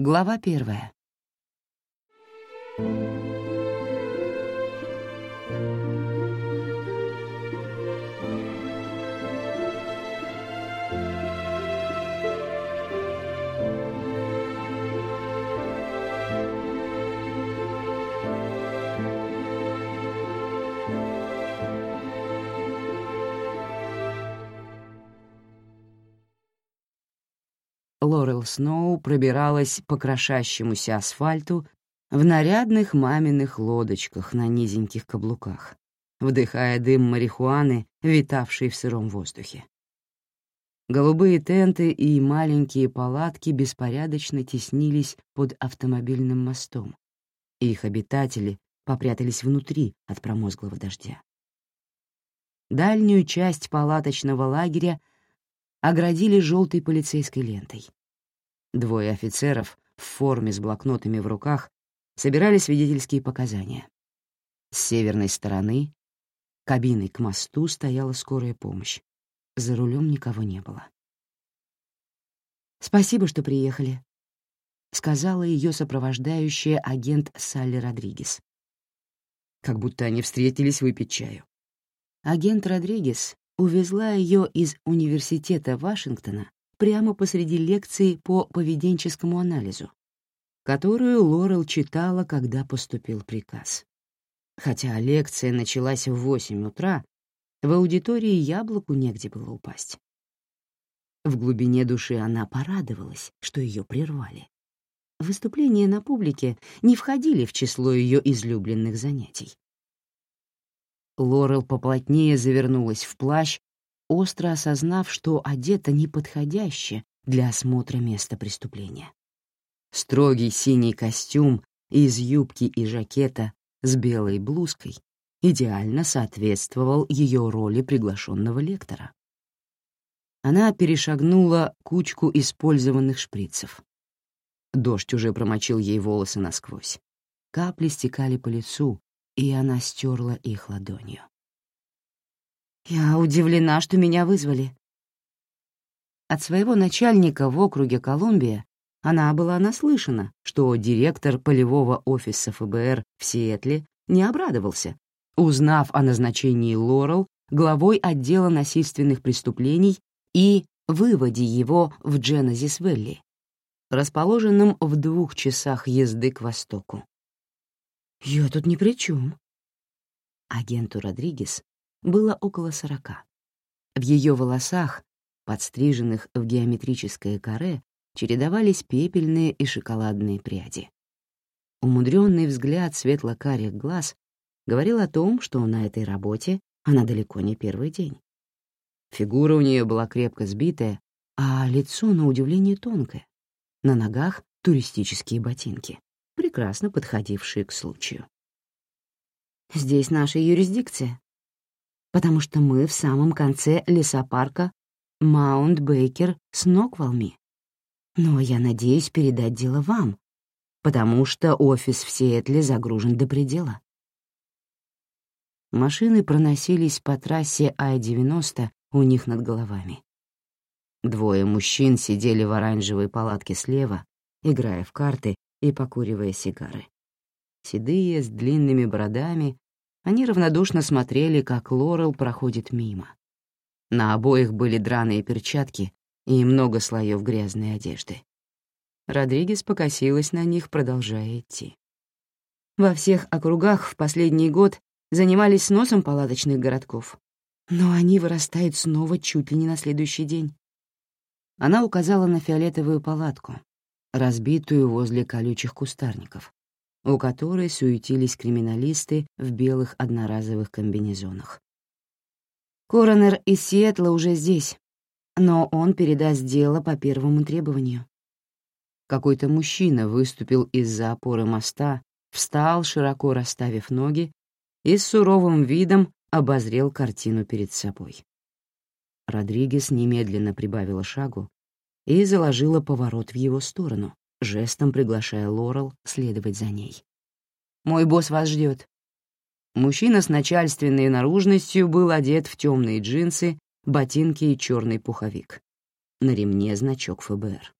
Глава первая. Лорел Сноу пробиралась по крошащемуся асфальту в нарядных маминых лодочках на низеньких каблуках, вдыхая дым марихуаны, витавший в сыром воздухе. Голубые тенты и маленькие палатки беспорядочно теснились под автомобильным мостом. Их обитатели попрятались внутри от промозглого дождя. Дальнюю часть палаточного лагеря оградили желтой полицейской лентой. Двое офицеров в форме с блокнотами в руках собирали свидетельские показания. С северной стороны, кабиной к мосту, стояла скорая помощь. За рулем никого не было. «Спасибо, что приехали», — сказала ее сопровождающая агент Салли Родригес. Как будто они встретились выпить чаю. Агент Родригес увезла ее из университета Вашингтона прямо посреди лекции по поведенческому анализу, которую Лорел читала, когда поступил приказ. Хотя лекция началась в восемь утра, в аудитории яблоку негде было упасть. В глубине души она порадовалась, что ее прервали. Выступления на публике не входили в число ее излюбленных занятий. Лорел поплотнее завернулась в плащ остро осознав, что одета неподходяще для осмотра места преступления. Строгий синий костюм из юбки и жакета с белой блузкой идеально соответствовал ее роли приглашенного лектора. Она перешагнула кучку использованных шприцев. Дождь уже промочил ей волосы насквозь. Капли стекали по лицу, и она стерла их ладонью. Я удивлена, что меня вызвали. От своего начальника в округе Колумбия она была наслышана, что директор полевого офиса ФБР в Сиэтле не обрадовался, узнав о назначении Лорел главой отдела насильственных преступлений и выводе его в Дженезис-Вэлли, расположенном в двух часах езды к востоку. «Я тут ни при чем. Агенту Родригес было около сорока. В ее волосах, подстриженных в геометрическое каре, чередовались пепельные и шоколадные пряди. Умудренный взгляд светло-карих глаз говорил о том, что на этой работе она далеко не первый день. Фигура у нее была крепко сбитая, а лицо, на удивление, тонкое. На ногах — туристические ботинки, прекрасно подходившие к случаю. «Здесь наша юрисдикция», потому что мы в самом конце лесопарка Маунт Бейкер с Ноквалми. Но я надеюсь передать дело вам, потому что офис в Сиэтле загружен до предела. Машины проносились по трассе А-90 у них над головами. Двое мужчин сидели в оранжевой палатке слева, играя в карты и покуривая сигары. Седые, с длинными бородами, они равнодушно смотрели, как Лорел проходит мимо. На обоих были драные перчатки и много слоев грязной одежды. Родригес покосилась на них, продолжая идти. Во всех округах в последний год занимались сносом палаточных городков, но они вырастают снова чуть ли не на следующий день. Она указала на фиолетовую палатку, разбитую возле колючих кустарников, у которой суетились криминалисты в белых одноразовых комбинезонах. Коронер из Сиэтла уже здесь, но он передаст дело по первому требованию. Какой-то мужчина выступил из-за опоры моста, встал, широко расставив ноги, и с суровым видом обозрел картину перед собой. Родригес немедленно прибавила шагу и заложила поворот в его сторону, жестом приглашая Лорел следовать за ней. «Мой босс вас ждет. Мужчина с начальственной наружностью был одет в темные джинсы, ботинки и черный пуховик. На ремне значок ФБР.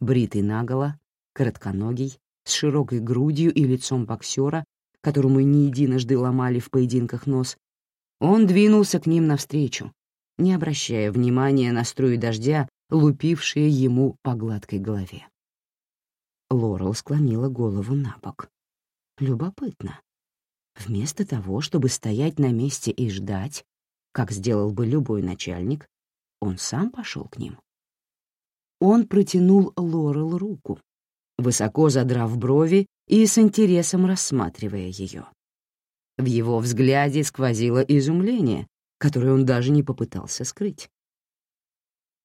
Бритый наголо, коротконогий, с широкой грудью и лицом боксера, которому не единожды ломали в поединках нос, он двинулся к ним навстречу, не обращая внимания на струи дождя, лупившие ему по гладкой голове. Лорел склонила голову на бок. Любопытно. Вместо того, чтобы стоять на месте и ждать, как сделал бы любой начальник, он сам пошел к ним. Он протянул Лорел руку, высоко задрав брови и с интересом рассматривая ее. В его взгляде сквозило изумление, которое он даже не попытался скрыть.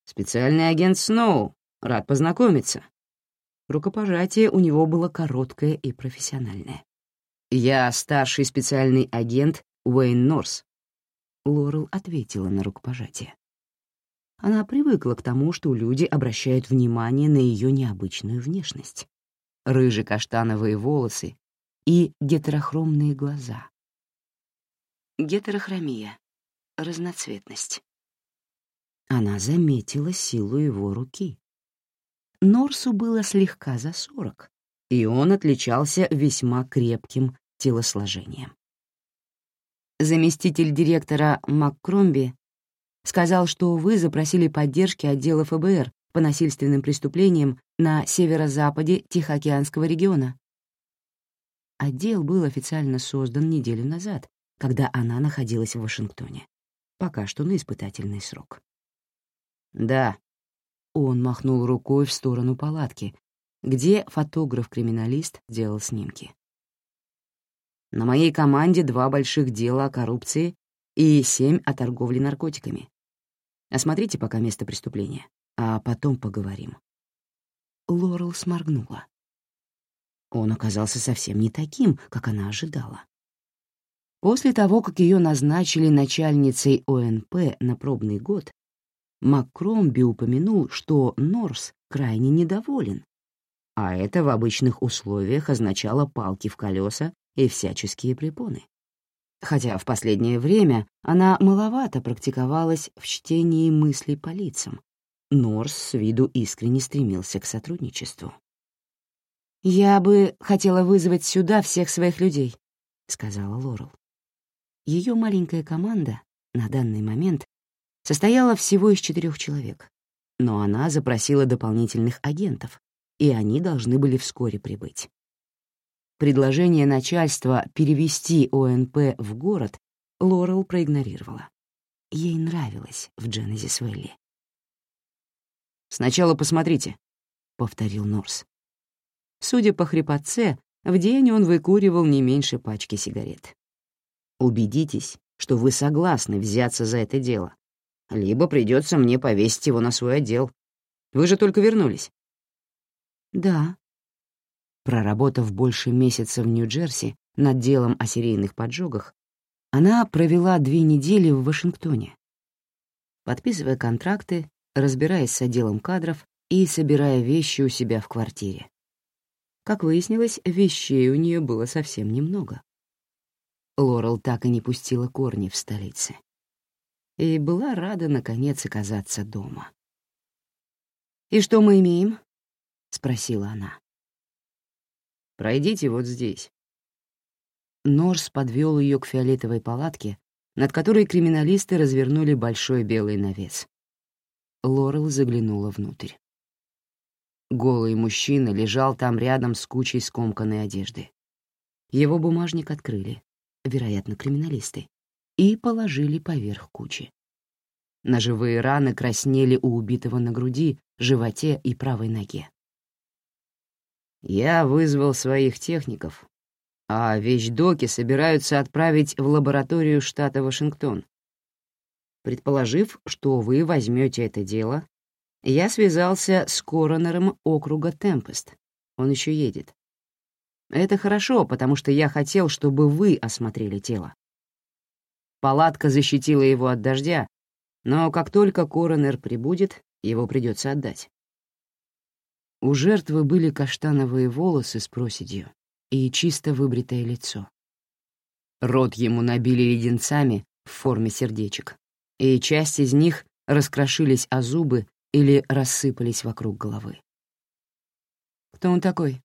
«Специальный агент Сноу, рад познакомиться». Рукопожатие у него было короткое и профессиональное. «Я старший специальный агент Уэйн Норс». Лорел ответила на рукопожатие. Она привыкла к тому, что люди обращают внимание на ее необычную внешность. Рыжие-каштановые волосы и гетерохромные глаза, Гетерохромия. Разноцветность. Она заметила силу его руки. Норсу было слегка за сорок, и он отличался весьма крепким телосложением. Заместитель директора МакКромби сказал, что вы запросили поддержки отдела ФБР по насильственным преступлениям на северо-западе Тихоокеанского региона. Отдел был официально создан неделю назад, когда она находилась в Вашингтоне. Пока что на испытательный срок. «Да». Он махнул рукой в сторону палатки, где фотограф-криминалист делал снимки. «На моей команде два больших дела о коррупции и семь о торговле наркотиками. Осмотрите пока место преступления, а потом поговорим». Лорел сморгнула. Он оказался совсем не таким, как она ожидала. После того, как ее назначили начальницей ОНП на пробный год, МакКромби упомянул, что Норс крайне недоволен, а это в обычных условиях означало палки в колеса и всяческие препоны. Хотя в последнее время она маловато практиковалась в чтении мыслей по лицам, Норс с виду искренне стремился к сотрудничеству. «Я бы хотела вызвать сюда всех своих людей», — сказала Лорел. Ее маленькая команда на данный момент состояла всего из четырех человек, но она запросила дополнительных агентов, и они должны были вскоре прибыть. Предложение начальства перевести ОНП в город Лорел проигнорировала. Ей нравилось в Дженезис Вэлли. «Сначала посмотрите», — повторил Норс. Судя по хрипотце, в день он выкуривал не меньше пачки сигарет. Убедитесь, что вы согласны взяться за это дело. Либо придется мне повесить его на свой отдел. Вы же только вернулись. Да. Проработав больше месяца в Нью-Джерси над делом о серийных поджогах, она провела две недели в Вашингтоне, подписывая контракты, разбираясь с отделом кадров и собирая вещи у себя в квартире. Как выяснилось, вещей у нее было совсем немного. Лорел так и не пустила корни в столице. И была рада, наконец, оказаться дома. «И что мы имеем?» — спросила она. «Пройдите вот здесь». Норс подвел ее к фиолетовой палатке, над которой криминалисты развернули большой белый навес. Лорел заглянула внутрь. Голый мужчина лежал там рядом с кучей скомканной одежды. Его бумажник открыли вероятно, криминалисты, и положили поверх кучи. Ножевые раны краснели у убитого на груди, животе и правой ноге. Я вызвал своих техников, а вещдоки собираются отправить в лабораторию штата Вашингтон. Предположив, что вы возьмете это дело, я связался с коронером округа Темпест. Он еще едет. Это хорошо, потому что я хотел, чтобы вы осмотрели тело. Палатка защитила его от дождя, но как только коронер прибудет, его придется отдать. У жертвы были каштановые волосы с проседью и чисто выбритое лицо. Рот ему набили леденцами в форме сердечек, и часть из них раскрошились о зубы или рассыпались вокруг головы. Кто он такой?»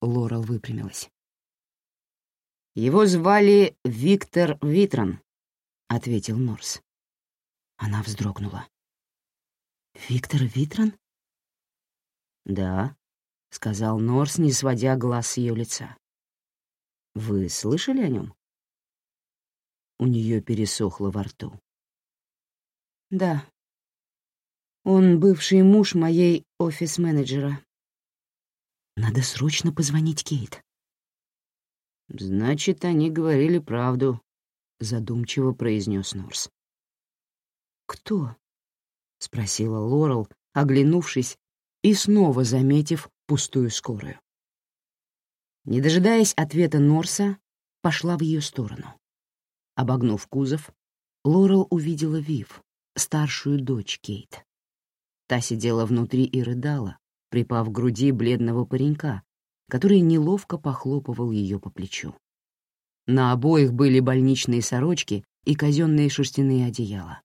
Лорел выпрямилась. «Его звали Виктор Витрон», — ответил Норс. Она вздрогнула. «Виктор Витрон?» «Да», — сказал Норс, не сводя глаз с ее лица. «Вы слышали о нем?» У нее пересохло во рту. «Да. Он бывший муж моей офис-менеджера. Надо срочно позвонить Кейт». «Значит, они говорили правду», — задумчиво произнес Норс. «Кто?» — спросила Лорел, оглянувшись и снова заметив пустую скорую. Не дожидаясь ответа Норса, пошла в ее сторону. Обогнув кузов, Лорел увидела Вив, старшую дочь Кейт. Та сидела внутри и рыдала, припав к груди бледного паренька, который неловко похлопывал ее по плечу. На обоих были больничные сорочки и казенные шерстяные одеяла.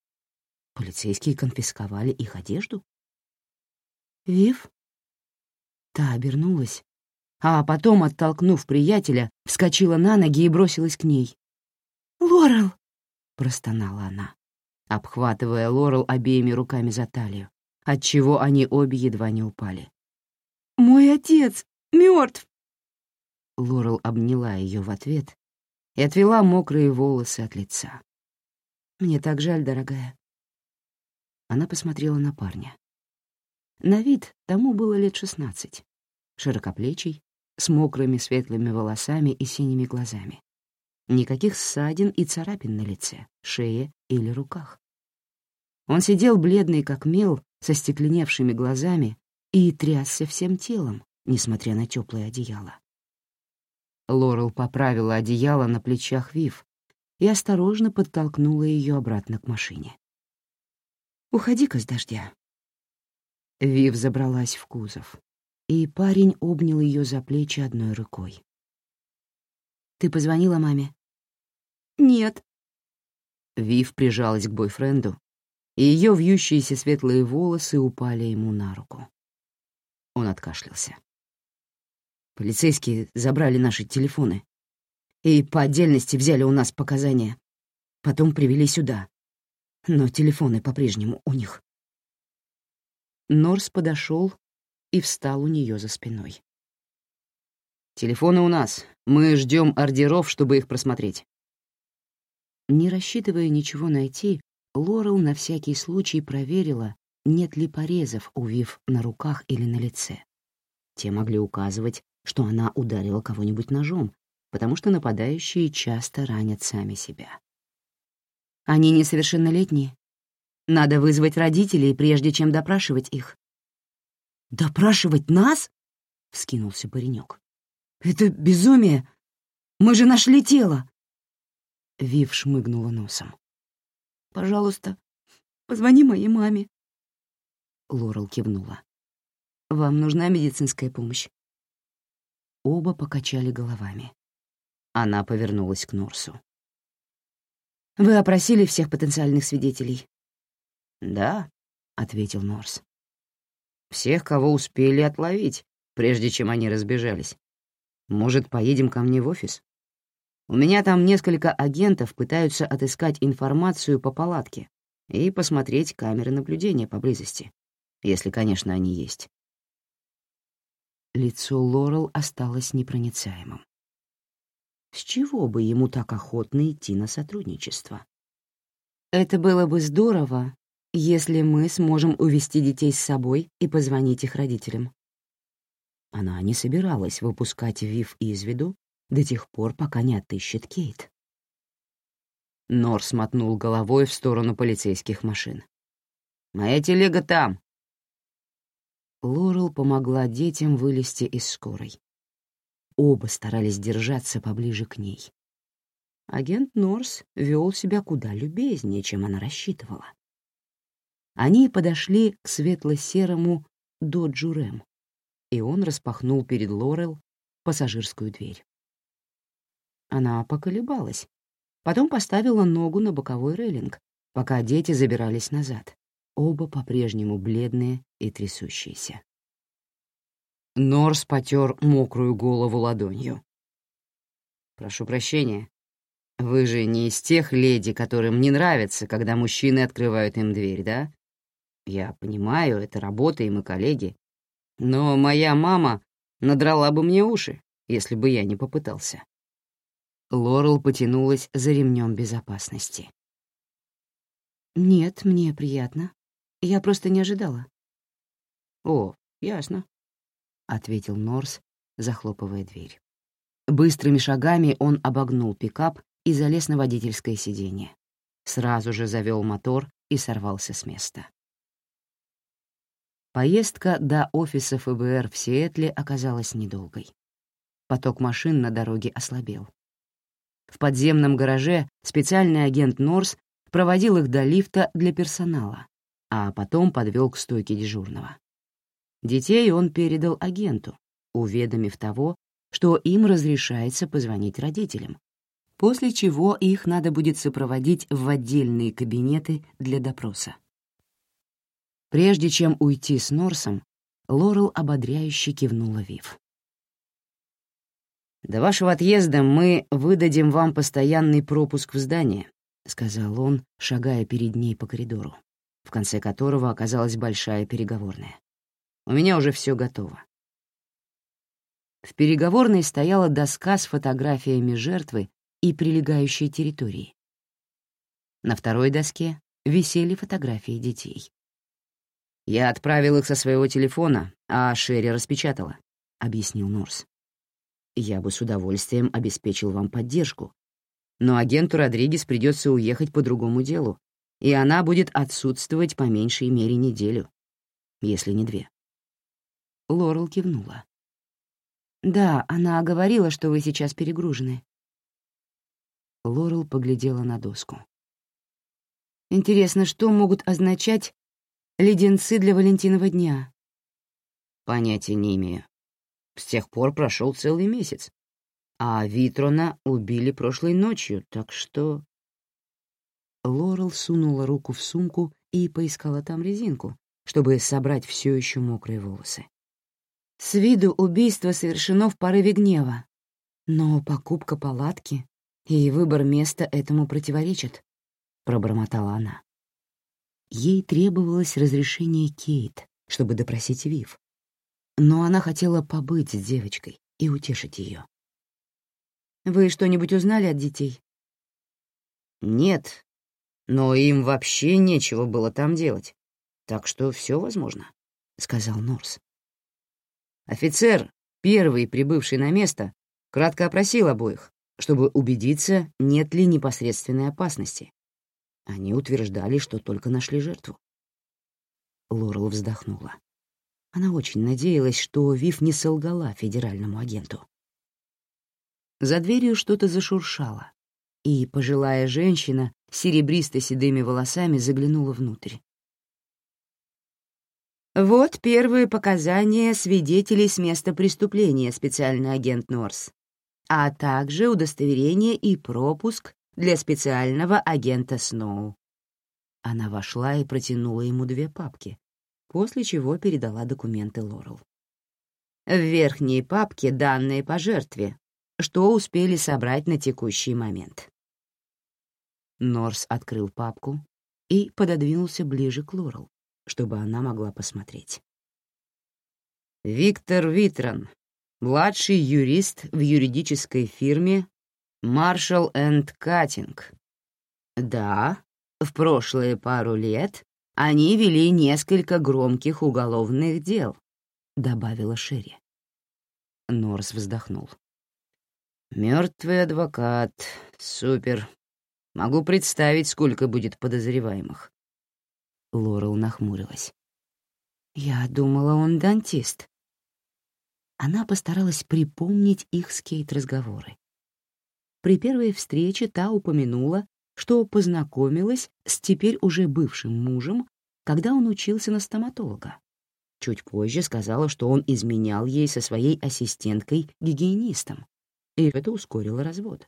Полицейские конфисковали их одежду? «Вив?» Та обернулась, а потом, оттолкнув приятеля, вскочила на ноги и бросилась к ней. «Лорел!» — простонала она, обхватывая Лорел обеими руками за талию, отчего они обе едва не упали. «Мой отец мертв!» Лорел обняла ее в ответ и отвела мокрые волосы от лица. «Мне так жаль, дорогая. Она посмотрела на парня. На вид тому было лет шестнадцать. Широкоплечий, с мокрыми светлыми волосами и синими глазами. Никаких ссадин и царапин на лице, шее или руках. Он сидел бледный как мел, со стекленевшими глазами и трясся всем телом, несмотря на теплое одеяло. Лорел поправила одеяло на плечах Вив и осторожно подтолкнула ее обратно к машине. Уходи-ка с дождя». Вив забралась в кузов, и парень обнял ее за плечи одной рукой. «Ты позвонила маме?» «Нет». Вив прижалась к бойфренду, и ее вьющиеся светлые волосы упали ему на руку. Он откашлялся. Полицейские забрали наши телефоны и по отдельности взяли у нас показания. Потом привели сюда но телефоны по-прежнему у них. Норс подошел и встал у нее за спиной. «Телефоны у нас. Мы ждем ордеров, чтобы их просмотреть». Не рассчитывая ничего найти, Лорел на всякий случай проверила, нет ли порезов у Вив на руках или на лице. Те могли указывать, что она ударила кого-нибудь ножом, потому что нападающие часто ранят сами себя. Они несовершеннолетние. Надо вызвать родителей, прежде чем допрашивать их. «Допрашивать нас?» — вскинулся паренек. «Это безумие! Мы же нашли тело!» Вив шмыгнула носом. «Пожалуйста, позвони моей маме». Лорел кивнула. «Вам нужна медицинская помощь?» Оба покачали головами. Она повернулась к Норсу. Вы опросили всех потенциальных свидетелей?» «Да», — ответил Норс. «Всех, кого успели отловить, прежде чем они разбежались. Может, поедем ко мне в офис? У меня там несколько агентов пытаются отыскать информацию по палатке и посмотреть камеры наблюдения поблизости, если, конечно, они есть». Лицо Лорел осталось непроницаемым. С чего бы ему так охотно идти на сотрудничество? Это было бы здорово, если мы сможем увести детей с собой и позвонить их родителям. Она не собиралась выпускать Вив из виду до тех пор, пока не отыщет Кейт. Нор смотнул головой в сторону полицейских машин. «Моя телега там!» Лорел помогла детям вылезти из скорой. Оба старались держаться поближе к ней. Агент Норс вел себя куда любезнее, чем она рассчитывала. Они подошли к светло-серому доджу Рэм, и он распахнул перед Лорел пассажирскую дверь. Она поколебалась, потом поставила ногу на боковой рейлинг, пока дети забирались назад, оба по-прежнему бледные и трясущиеся. Норс потер мокрую голову ладонью. «Прошу прощения. Вы же не из тех леди, которым не нравится, когда мужчины открывают им дверь, да? Я понимаю, это работа, и мы коллеги. Но моя мама надрала бы мне уши, если бы я не попытался». Лорел потянулась за ремнем безопасности. «Нет, мне приятно. Я просто не ожидала». «О, ясно», — ответил Норс, захлопывая дверь. Быстрыми шагами он обогнул пикап и залез на водительское сиденье. Сразу же завел мотор и сорвался с места. Поездка до офиса ФБР в Сиэтле оказалась недолгой. Поток машин на дороге ослабел. В подземном гараже специальный агент Норс проводил их до лифта для персонала, а потом подвел к стойке дежурного. Детей он передал агенту, уведомив того, что им разрешается позвонить родителям, после чего их надо будет сопроводить в отдельные кабинеты для допроса. Прежде чем уйти с Норсом, Лорел ободряюще кивнула Вив. «До вашего отъезда мы выдадим вам постоянный пропуск в здание», — сказал он, шагая перед ней по коридору, в конце которого оказалась большая переговорная. «У меня уже все готово». В переговорной стояла доска с фотографиями жертвы и прилегающей территории. На второй доске висели фотографии детей. «Я отправил их со своего телефона, а Шерри распечатала», — объяснил Норс. «Я бы с удовольствием обеспечил вам поддержку, но агенту Родригес придется уехать по другому делу, и она будет отсутствовать по меньшей мере неделю, если не две. Лорел кивнула. «Да, она говорила, что вы сейчас перегружены». Лорел поглядела на доску. «Интересно, что могут означать леденцы для Валентинова дня?» «Понятия не имею. С тех пор прошел целый месяц. А Витрона убили прошлой ночью, так что...» Лорел сунула руку в сумку и поискала там резинку, чтобы собрать все еще мокрые волосы. С виду убийство совершено в порыве гнева, но покупка палатки и выбор места этому противоречат, — пробормотала она. Ей требовалось разрешение Кейт, чтобы допросить Вив, но она хотела побыть с девочкой и утешить ее. Вы что-нибудь узнали от детей? Нет, но им вообще нечего было там делать, так что все возможно, — сказал Норс. Офицер, первый прибывший на место, кратко опросил обоих, чтобы убедиться, нет ли непосредственной опасности. Они утверждали, что только нашли жертву. Лорел вздохнула. Она очень надеялась, что Вив не солгала федеральному агенту. За дверью что-то зашуршало, и пожилая женщина серебристо-седыми волосами заглянула внутрь. «Вот первые показания свидетелей с места преступления, специальный агент Норс, а также удостоверение и пропуск для специального агента Сноу». Она вошла и протянула ему две папки, после чего передала документы Лорел. В верхней папке данные по жертве, что успели собрать на текущий момент. Норс открыл папку и пододвинулся ближе к Лорел, чтобы она могла посмотреть. Виктор Витрон, младший юрист в юридической фирме Marshall энд Каттинг. Да, в прошлые пару лет они вели несколько громких уголовных дел, добавила Шерри. Норс вздохнул. Мертвый адвокат. Супер. Могу представить, сколько будет подозреваемых. Лорел нахмурилась. Я думала, он дантист. Она постаралась припомнить их с Кейт разговоры. При первой встрече та упомянула, что познакомилась с теперь уже бывшим мужем, когда он учился на стоматолога. Чуть позже сказала, что он изменял ей со своей ассистенткой-гигиенистом и это ускорило развод.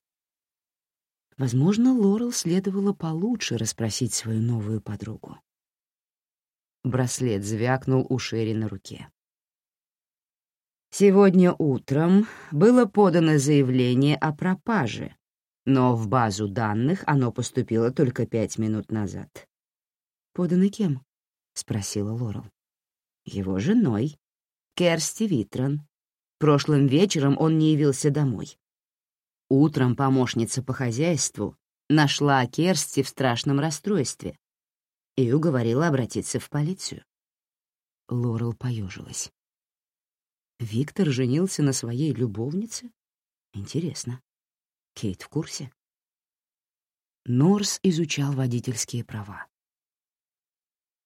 Возможно, Лорел следовало получше расспросить свою новую подругу. Браслет звякнул у Шерри на руке. Сегодня утром было подано заявление о пропаже, но в базу данных оно поступило только пять минут назад. «Подано кем?» — спросила Лорел. «Его женой, Керсти Витрон. Прошлым вечером он не явился домой. Утром помощница по хозяйству нашла Керсти в страшном расстройстве и уговорила обратиться в полицию. Лорел поежилась. Виктор женился на своей любовнице? Интересно. Кейт в курсе? Норс изучал водительские права.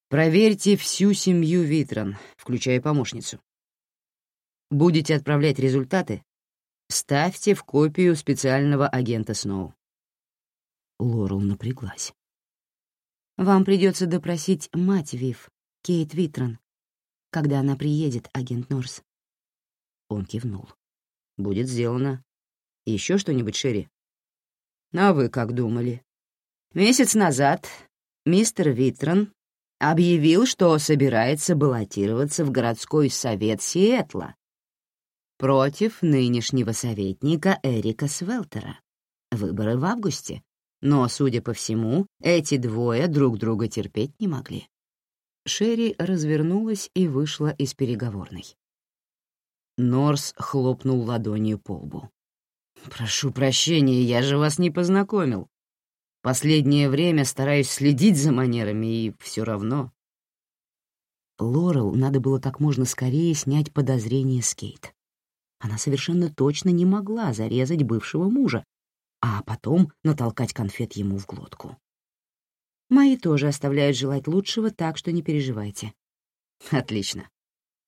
«Проверьте всю семью Витрон, включая помощницу. Будете отправлять результаты? Ставьте в копию специального агента Сноу». Лорел напряглась. «Вам придется допросить мать Вив, Кейт Витрон, когда она приедет, агент Норс. Он кивнул. «Будет сделано. Еще что-нибудь, Шерри?» «А вы как думали?» «Месяц назад мистер Витрон объявил, что собирается баллотироваться в городской совет Сиэтла против нынешнего советника Эрика Свелтера. Выборы в августе, но, судя по всему, эти двое друг друга терпеть не могли. Шерри развернулась и вышла из переговорной. Норс хлопнул ладонью по лбу. «Прошу прощения, я же вас не познакомил. Последнее время стараюсь следить за манерами, и все равно...» Лорел надо было как можно скорее снять подозрение с Кейт. Она совершенно точно не могла зарезать бывшего мужа, а потом натолкать конфет ему в глотку. Мои тоже оставляют желать лучшего, так что не переживайте. Отлично.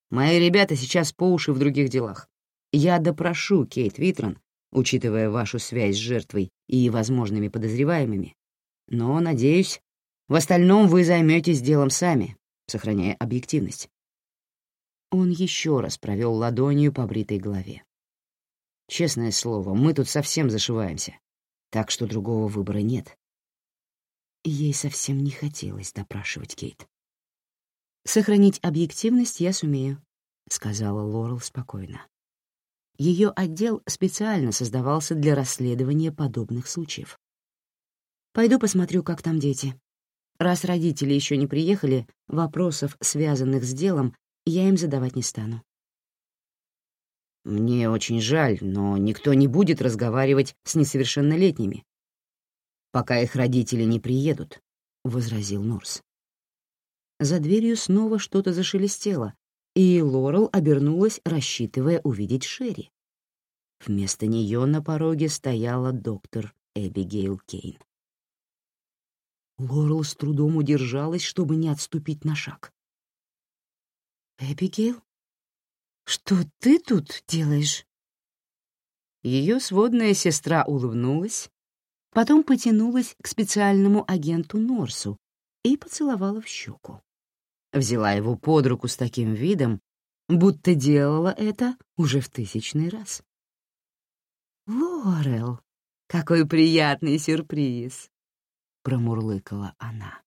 Мои ребята сейчас по уши в других делах. Я допрошу Кейт Витрон, учитывая вашу связь с жертвой и возможными подозреваемыми. Но, надеюсь, в остальном вы займетесь делом сами, сохраняя объективность. Он еще раз провел ладонью по бритой голове. Честное слово, мы тут совсем зашиваемся, так что другого выбора нет. Ей совсем не хотелось допрашивать Кейт. «Сохранить объективность я сумею», — сказала Лорел спокойно. Ее отдел специально создавался для расследования подобных случаев. «Пойду посмотрю, как там дети. Раз родители еще не приехали, вопросов, связанных с делом, я им задавать не стану». «Мне очень жаль, но никто не будет разговаривать с несовершеннолетними, пока их родители не приедут», — возразил Нурс. За дверью снова что-то зашелестело, и Лорел обернулась, рассчитывая увидеть Шерри. Вместо нее на пороге стояла доктор Эбигейл Кейн. Лорел с трудом удержалась, чтобы не отступить на шаг. «Эбигейл, что ты тут делаешь?» Ее сводная сестра улыбнулась, потом потянулась к специальному агенту Норсу и поцеловала в щеку взяла его под руку с таким видом, будто делала это уже в тысячный раз. «Лорел, какой приятный сюрприз!» — промурлыкала она.